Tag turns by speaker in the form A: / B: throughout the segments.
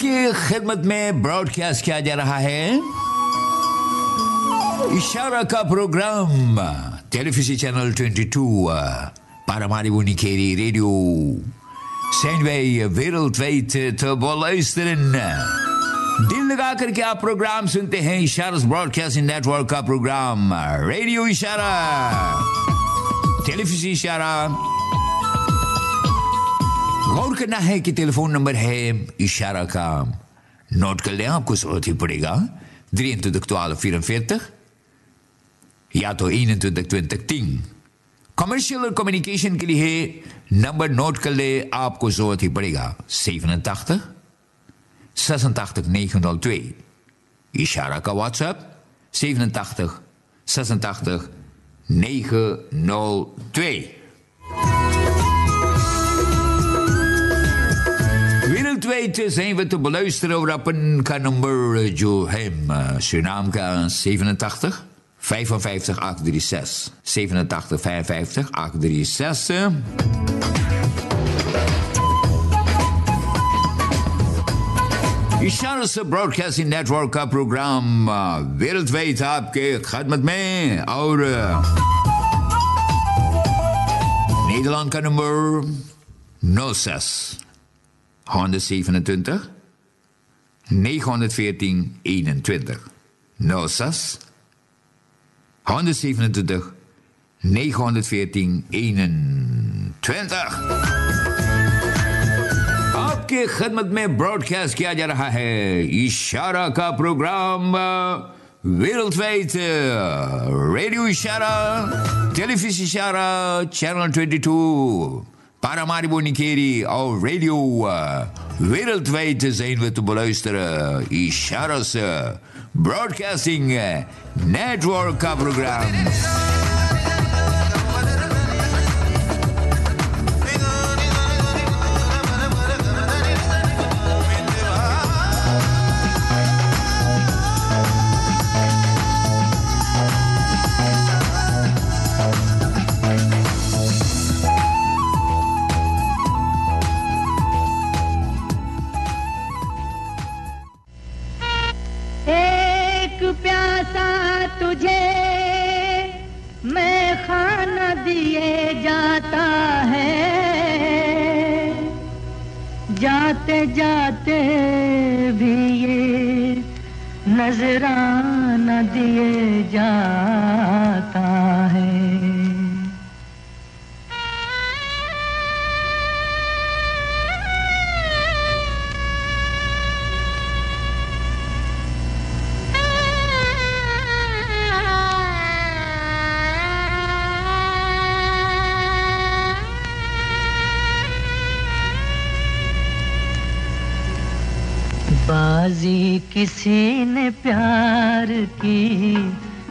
A: आपकी खिदमत में ब्रॉडकास्ट किया जा रहा है। इशारा का programme television channel 22 Paramaribo Unikeri Radio zijn wij wereldwijd. दिल लगा करके आप प्रोग्राम सुनते हैं, इशारा ब्रॉडकास्टिंग नेटवर्क का programme radio Ishara. Television Ishara. करना है कि टेलीफोन नंबर है इशारा का। नोट कर लें, आपको ज़रूरत ही पड़ेगा। 23 12 44 या तो 21 20 10 कमर्शियल और कम्युनिकेशन के लिए नंबर नोट कर ले, आपको ज़रूरत ही पड़ेगा। 87 86 902 इशारा का WhatsApp 87 86 902 Wereldwijd zijn we te beluisteren op rappen kan nummer Johem. Surinaam kan 87 55 836. 87 55 836. इशारा से ब्रॉडकास्टिंग नेटवर्क का प्रोग्राम wereldwijd आपके खदमत में और Nederland का नंबर 06 127 914 21 06 127 914 21 आपके खदमत में ब्रॉडकास्ट किया जा रहा है इशारा का programme wereldwijd radio Ishara television Ishara channel 22 Paramaribo Nikeri al radio. Uh, wereldwijd zijn we te beluisteren. Isharas uh, Broadcasting uh, Network program.
B: जाते भी ये नजराना दिए जाता है। बाजी किसी ने प्यार की,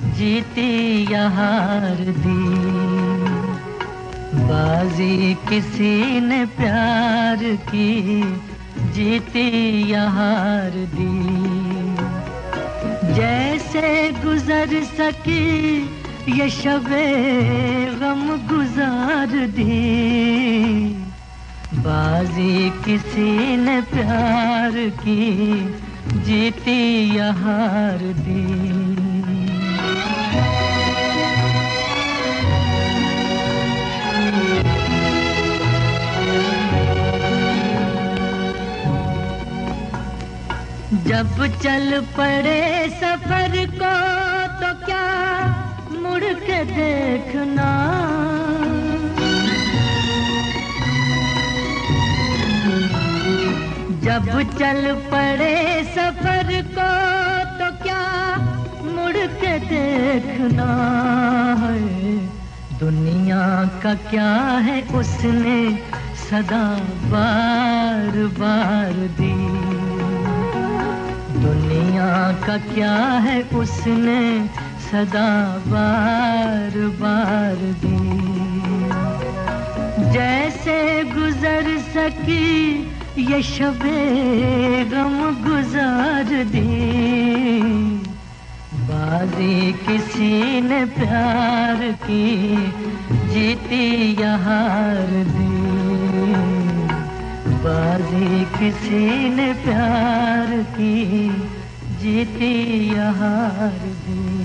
B: जीती या हार दी। बाजी किसी ने प्यार की, जीती या हार दी। जैसे गुजर सकी, ये शबे गम गुजार दी। बाजी किसी ने प्यार की, जीती या हार दी। जब चल पड़े सफ़र को तो क्या मुड़ के देखना? जब चल पड़े सफ़र को तो क्या मुड़ के देखना है? दुनिया का क्या है उसने सदा बार बार दी? दुनिया का क्या है उसने सदा बार बार दी? जैसे गुजर सकी ये शबे गम गुजार दी। बाजी किसी ने प्यार की जीती या हार दी। बाजी किसी ने प्यार की जीती या हार दी।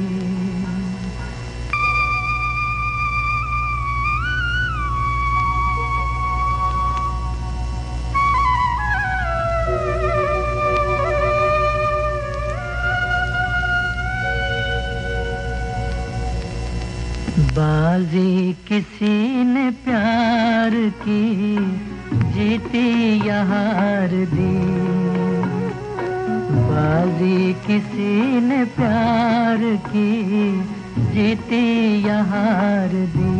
B: बाजी किसी ने प्यार की, जीती या हार दी। बाजी किसी ने प्यार की, जीती या हार दी।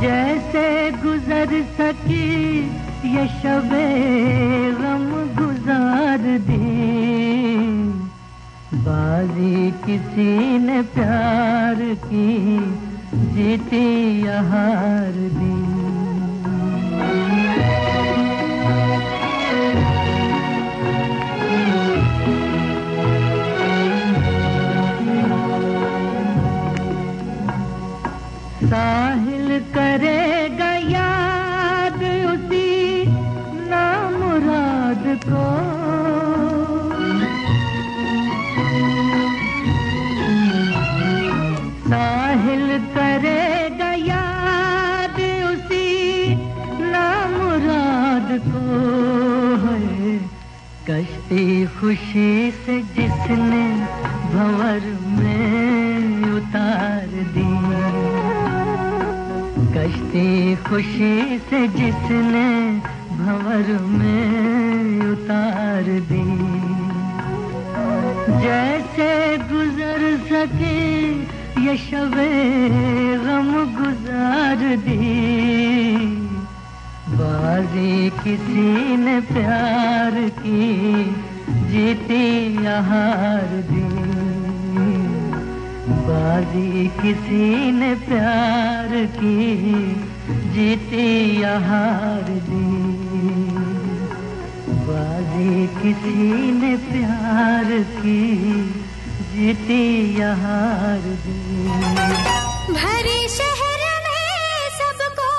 B: जैसे गुजर सकी, ये शबे गम गुजार दी। बाजी किसी ने प्यार की जीती हार दी। खुशी से जिसने भंवर में उतार दी। कश्ती खुशी से जिसने भंवर में उतार दी। जैसे गुजर सके ये शबे गम गुजार दी। बाजी किसी ने प्यार की जीती या हार दी बाजी किसी ने प्यार की जीती या हार दी बाजी किसी ने प्यार की जीती या हार दी
C: भरे शहर में सबको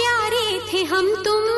C: प्यारे थे हम तुम।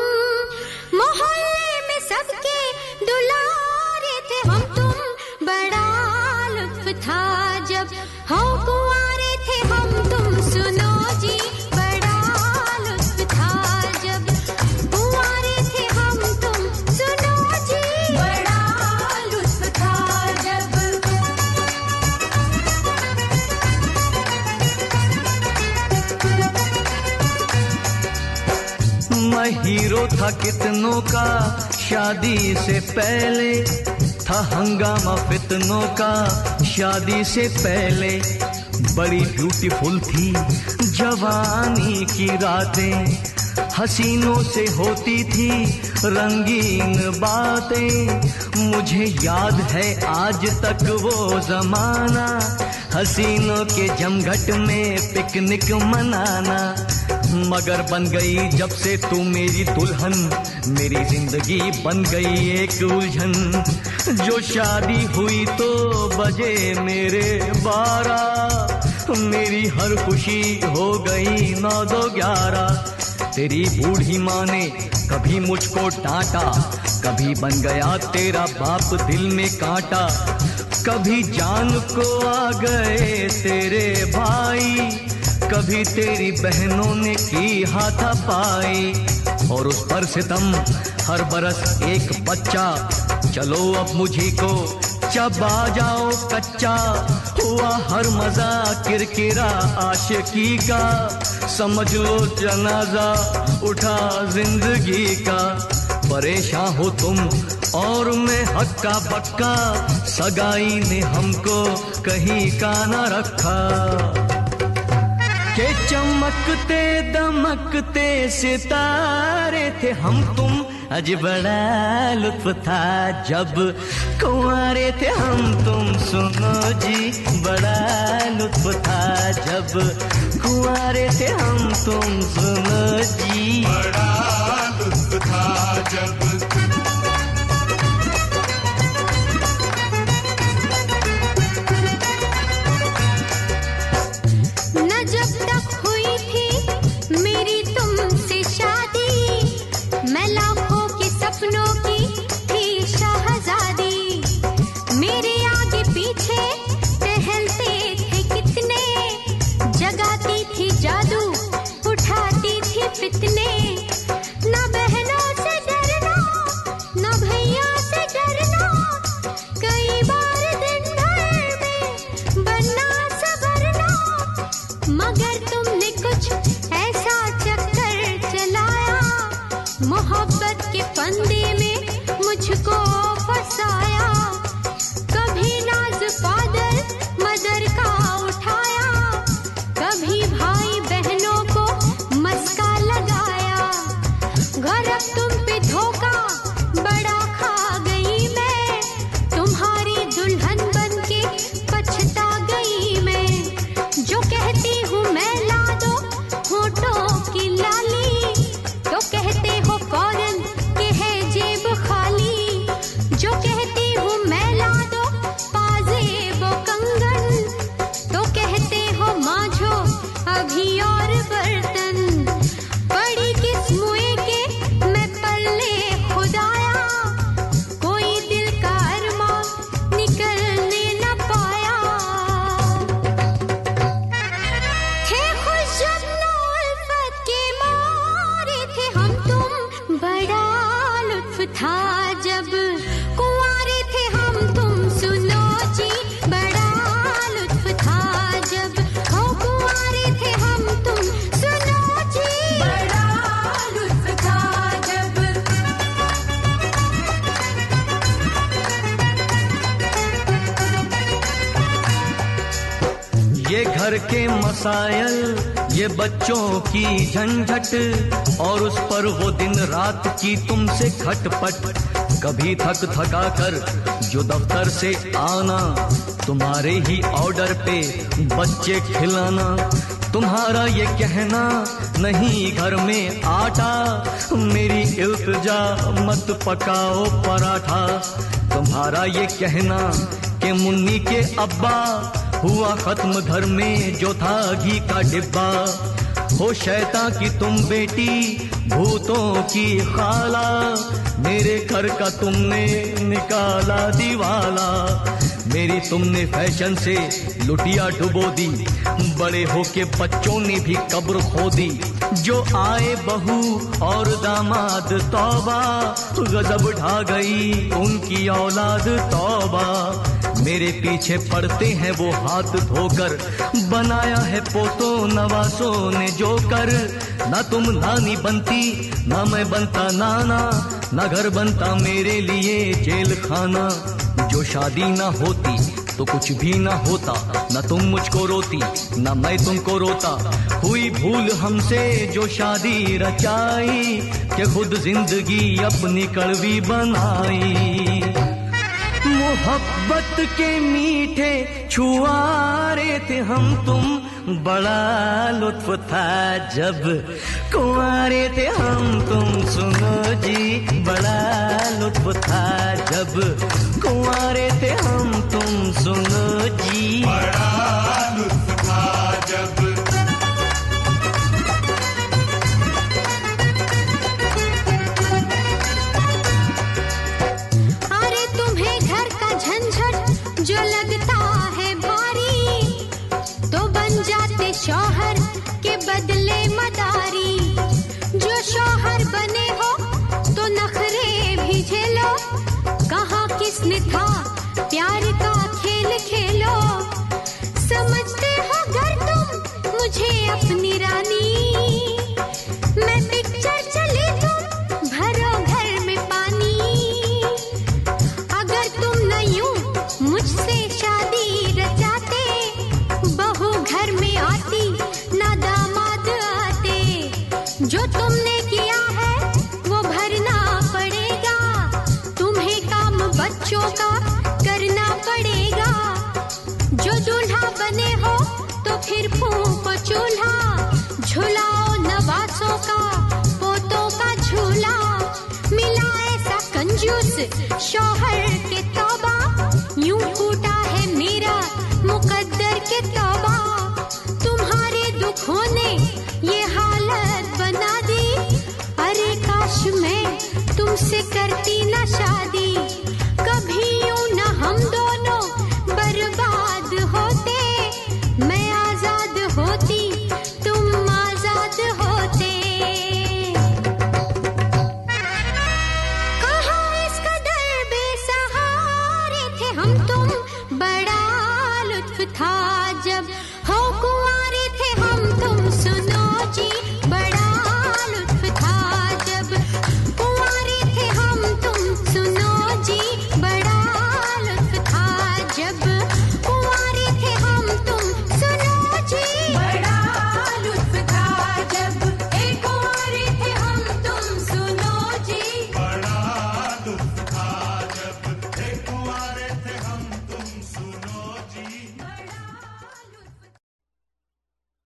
D: हीरो था कितनों का शादी से पहले था हंगामा फितनों का। शादी से पहले बड़ी ब्यूटीफुल थी। जवानी की रातें हसीनों से होती थी। रंगीन बातें मुझे याद है आज तक वो जमाना। हसीनों के जमघट में पिकनिक मनाना। मगर बन गई जब से तू मेरी दुल्हन, मेरी ज़िंदगी बन गई एक उलझन। जो शादी हुई तो बजे मेरे बारह मेरी हर खुशी हो गई नौ दो ग्यारह। तेरी बूढ़ी माँ ने कभी मुझको डांटा, कभी बन गया तेरा बाप दिल में कांटा। कभी जान को आ गए तेरे भाई, कभी तेरी बहनों ने की हाथा पाई। और उस पर सितम, हर बरस एक बच्चा। चलो अब मुझी को चबा जाओ कच्चा। हुआ हर मज़ा किरकिरा आशिकी का। समझ लो जनाजा, उठा ज़िंदगी का। परेशान हो तुम और मैं हक्का बक्का। सगाई ने हमको कहीं का ना रखा। के चमकते, दमकते सितारे थे। हम तुम अज बड़ा लुत्फ था जब कुंवारे थे। हम तुम सुनो जी, बड़ा लुत्फ था जब कुंवारे थे। हम तुम सुनो जी।
E: बड़ा लुत्फ था जब
C: जब कुंवारे थे हम, तुम सुनो जी। बड़ा लुत्फ था जब हो कुंवारे थे हम, तुम सुनो
D: ये घर के मसायल ये बच्चों की झंझट, और उस पर वो दिन रात की तुमसे खटपट। कभी थक थका कर जो दफ्तर से आना, तुम्हारे ही ऑर्डर पे बच्चे खिलाना। तुम्हारा ये कहना, नहीं, घर में आटा, मेरी इल्तजा मत पकाओ पराठा। तुम्हारा ये कहना कि मुन्नी के अब्बा हुआ खत्म घर में जो था घी का डिब्बा। हो शैता की तुम बेटी, भूतों की खाला। मेरे घर का तुमने निकाला दीवाला। मेरी तुमने फ़ैशन से लुटिया डुबो दी। बड़े होके बच्चों ने भी कब्र खो दी जो आए बहू और दामाद तौबा। गजब ढा गई उनकी औलाद तौबा। मेरे पीछे पड़ते हैं वो हाथ धोकर। बनाया है पोतो नवासों ने जो कर ना तुम नानी बनती, ना मैं बनता नाना। ना घर बनता मेरे लिए जेल खाना। जो शादी ना होती तो कुछ भी ना होता। न तुम मुझको रोती, न मैं तुमको रोता। हुई भूल हमसे जो शादी रचाई, के खुद ज़िंदगी अपनी कड़वी बनाई। मोहब्बत के मीठे छुआरे थे हम तुम। बड़ा लुत्फ था जब कुंवारे थे हम तुम। सुनो जी, बड़ा लुत्फ था जब कुंवारे थे हम तुम। सुनो जी।
E: बड़ा लुत्फ
C: कहा था प्यार का खेल खेलो। समझते हो घर तुम मुझे अपनी रानी। कंजूस शोहर के तौबा, यूँ फूटा है मेरा मुकद्दर के तौबा। तुम्हारे दुखों ने ये हालत बना दी। अरे काश मैं तुमसे करती